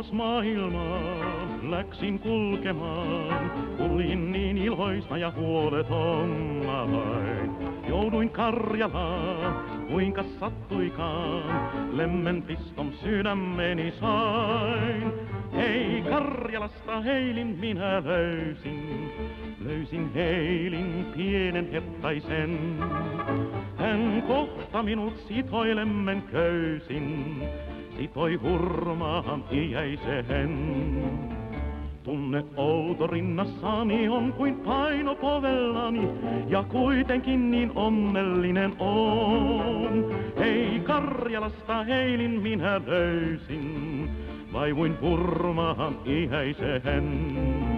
kauas maailmaan läksin kulkemaan. Kuljin niin iloista ja huoleton hain. Jouduin Karjalaan, kuinka sattuikaan, lemmen piston sydämeni sain. Hei Karjalasta heilin minä löysin, löysin heilin pienen hettaisen. Hän kohta minut sitoi lemmen köysin, sitoi hurmaan iäiseen. Tunne outo rinnassani on kuin paino povellani, ja kuitenkin niin onnellinen on. Hei Karjalasta heilin minä löysin, vaivuin purmaan iäiseen.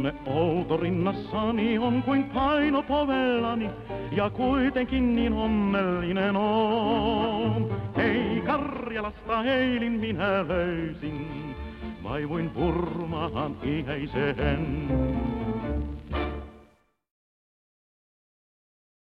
Tunne outo rinnassani on kuin paino povellani, ja kuitenkin niin onnellinen on. Hei Karjalasta heilin minä löysin, vaivuin purmaan iäiseen.